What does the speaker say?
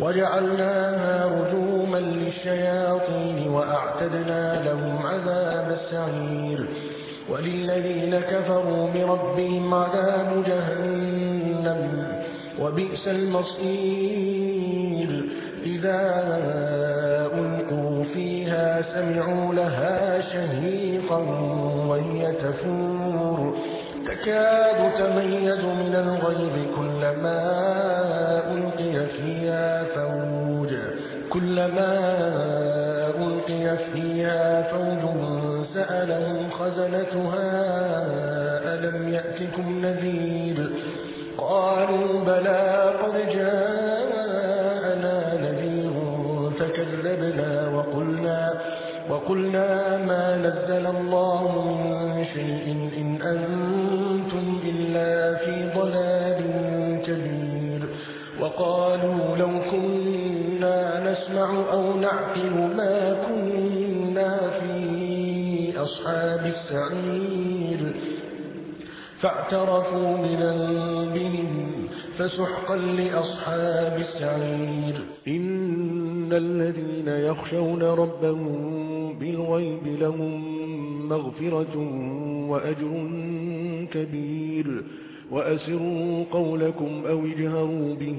وجعلناها رجوما للشياطين وأعتدنا لهم عذاب السعير. وللذين كفروا بربهم عذاب جهنم وبئس المصير. إذا ألقوا فيها سمعوا لها شهيقا وهي تفور. تكاد تميز من الغيظ كلما ألقي فيها كلما ألقي فيها فوج سألهم خزنتها ألم يأتكم نذير؟ قالوا بلى قد جاءنا نذير فكذبنا وقلنا وقلنا ما نزل الله من شيء إن أنتم إلا في ضلال كبير. وقالوا لو كنا نسمع أو نعقل ما كنا في أصحاب السعير. فاعترفوا بذنبهم فسحقا لأصحاب السعير. إن الذين يخشون ربهم بالغيب لهم مغفرة وأجر كبير. وأسروا قولكم أو اجهروا به